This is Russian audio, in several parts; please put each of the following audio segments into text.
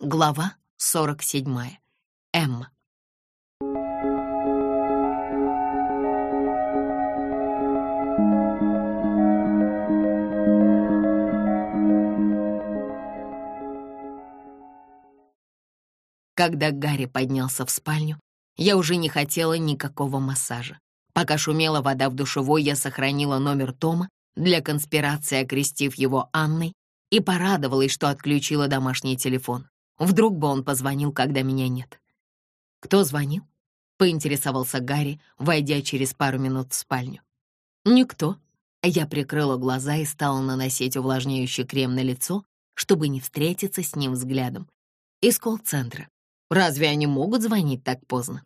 Глава 47. Эмма. Когда Гарри поднялся в спальню, я уже не хотела никакого массажа. Пока шумела вода в душевой, я сохранила номер Тома для конспирации, окрестив его Анной, и порадовалась, что отключила домашний телефон. Вдруг бы он позвонил, когда меня нет. «Кто звонил?» — поинтересовался Гарри, войдя через пару минут в спальню. «Никто». Я прикрыла глаза и стала наносить увлажняющий крем на лицо, чтобы не встретиться с ним взглядом. Из колл-центра. Разве они могут звонить так поздно?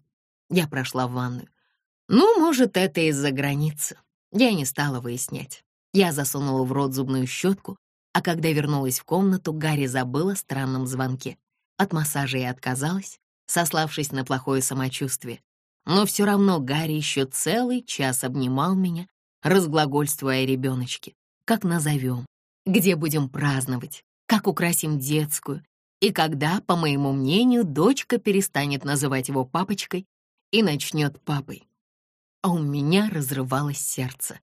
Я прошла в ванную. Ну, может, это из-за границы. Я не стала выяснять. Я засунула в рот зубную щетку, а когда вернулась в комнату, Гарри забыл о странном звонке. От массажа я отказалась, сославшись на плохое самочувствие. Но все равно Гарри еще целый час обнимал меня, разглагольствуя о ребеночке. Как назовем, где будем праздновать, как украсим детскую, и когда, по моему мнению, дочка перестанет называть его папочкой и начнет папой. А у меня разрывалось сердце.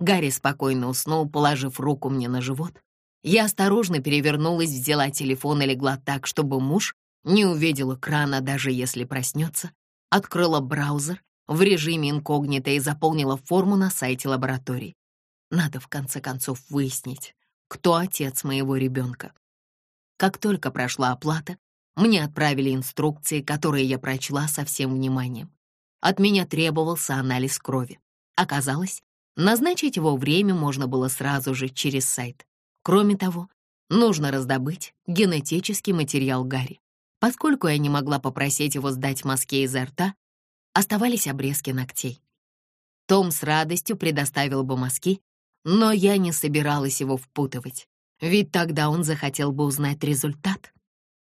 Гарри спокойно уснул, положив руку мне на живот, я осторожно перевернулась, взяла телефон и легла так, чтобы муж не увидел экрана, даже если проснется. Открыла браузер в режиме инкогнито и заполнила форму на сайте лаборатории. Надо в конце концов выяснить, кто отец моего ребенка. Как только прошла оплата, мне отправили инструкции, которые я прочла со всем вниманием. От меня требовался анализ крови. Оказалось, назначить его время можно было сразу же через сайт. Кроме того, нужно раздобыть генетический материал Гарри. Поскольку я не могла попросить его сдать мазке изо рта, оставались обрезки ногтей. Том с радостью предоставил бы мазки, но я не собиралась его впутывать, ведь тогда он захотел бы узнать результат.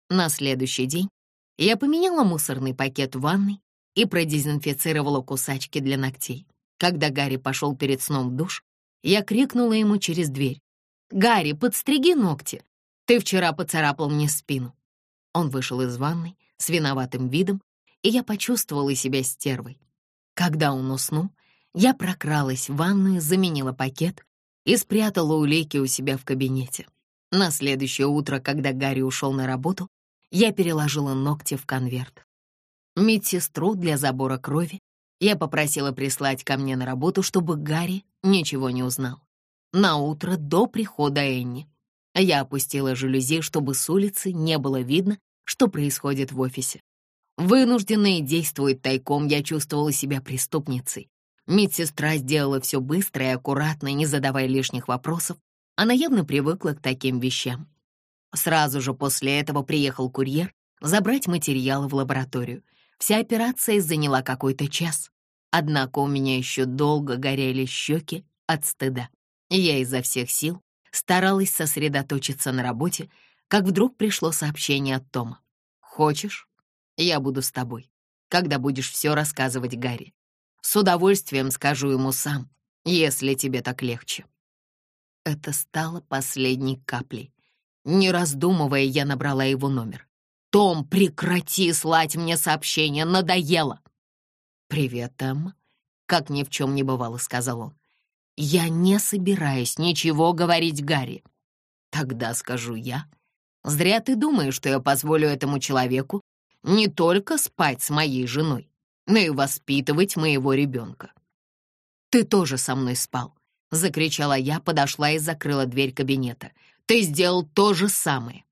На следующий день я поменяла мусорный пакет в ванной и продезинфицировала кусачки для ногтей. Когда Гарри пошел перед сном в душ, я крикнула ему через дверь. «Гарри, подстриги ногти. Ты вчера поцарапал мне спину». Он вышел из ванной с виноватым видом, и я почувствовала себя стервой. Когда он уснул, я прокралась в ванную, заменила пакет и спрятала улики у себя в кабинете. На следующее утро, когда Гарри ушел на работу, я переложила ногти в конверт. Медсестру для забора крови я попросила прислать ко мне на работу, чтобы Гарри ничего не узнал на утро до прихода Энни. Я опустила жалюзи, чтобы с улицы не было видно, что происходит в офисе. Вынужденная действовать тайком, я чувствовала себя преступницей. Медсестра сделала все быстро и аккуратно, не задавая лишних вопросов. Она явно привыкла к таким вещам. Сразу же после этого приехал курьер забрать материалы в лабораторию. Вся операция заняла какой-то час. Однако у меня еще долго горели щеки от стыда. Я изо всех сил старалась сосредоточиться на работе, как вдруг пришло сообщение от Тома. «Хочешь? Я буду с тобой, когда будешь все рассказывать Гарри. С удовольствием скажу ему сам, если тебе так легче». Это стало последней каплей. Не раздумывая, я набрала его номер. «Том, прекрати слать мне сообщения, надоело!» «Привет, Эмма», — как ни в чем не бывало, — сказал он. «Я не собираюсь ничего говорить Гарри». «Тогда скажу я. Зря ты думаешь, что я позволю этому человеку не только спать с моей женой, но и воспитывать моего ребенка». «Ты тоже со мной спал», — закричала я, подошла и закрыла дверь кабинета. «Ты сделал то же самое».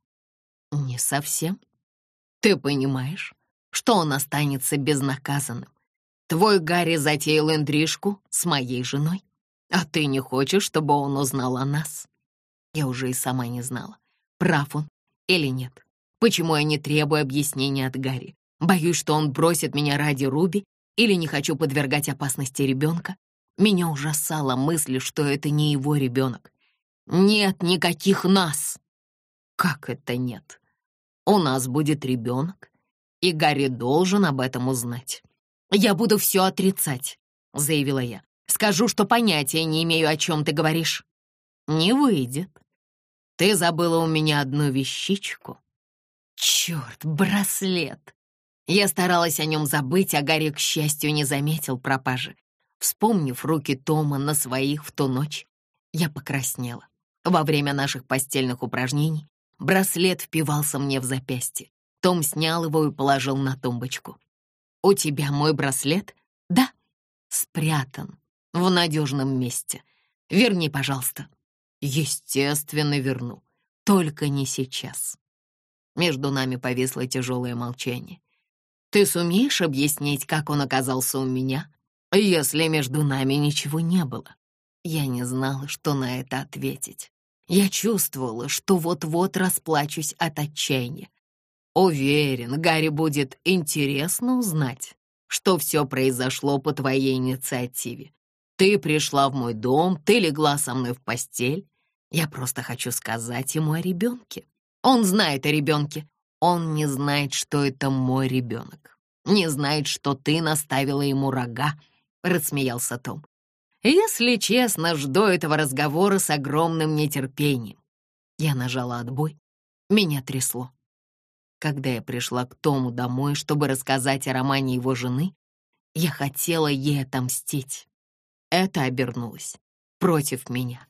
«Не совсем. Ты понимаешь, что он останется безнаказанным. Твой Гарри затеял интрижку с моей женой. А ты не хочешь, чтобы он узнал о нас? Я уже и сама не знала, прав он или нет. Почему я не требую объяснения от Гарри? Боюсь, что он бросит меня ради Руби или не хочу подвергать опасности ребенка? Меня ужасала мысль, что это не его ребенок. Нет никаких нас. Как это нет? У нас будет ребенок, и Гарри должен об этом узнать. Я буду все отрицать, заявила я. Скажу, что понятия не имею, о чем ты говоришь. Не выйдет. Ты забыла у меня одну вещичку. Черт, браслет! Я старалась о нем забыть, а Гарри, к счастью, не заметил пропажи. Вспомнив руки Тома на своих в ту ночь, я покраснела. Во время наших постельных упражнений браслет впивался мне в запястье. Том снял его и положил на тумбочку. «У тебя мой браслет?» «Да». «Спрятан в надежном месте. Верни, пожалуйста». «Естественно, верну. Только не сейчас». Между нами повисло тяжелое молчание. «Ты сумеешь объяснить, как он оказался у меня, если между нами ничего не было?» Я не знала, что на это ответить. Я чувствовала, что вот-вот расплачусь от отчаяния. Уверен, Гарри будет интересно узнать, что все произошло по твоей инициативе. Ты пришла в мой дом, ты легла со мной в постель. Я просто хочу сказать ему о ребенке. Он знает о ребенке. Он не знает, что это мой ребенок. Не знает, что ты наставила ему рога, — рассмеялся Том. Если честно, жду этого разговора с огромным нетерпением. Я нажала отбой. Меня трясло. Когда я пришла к Тому домой, чтобы рассказать о романе его жены, я хотела ей отомстить. Это обернулось против меня.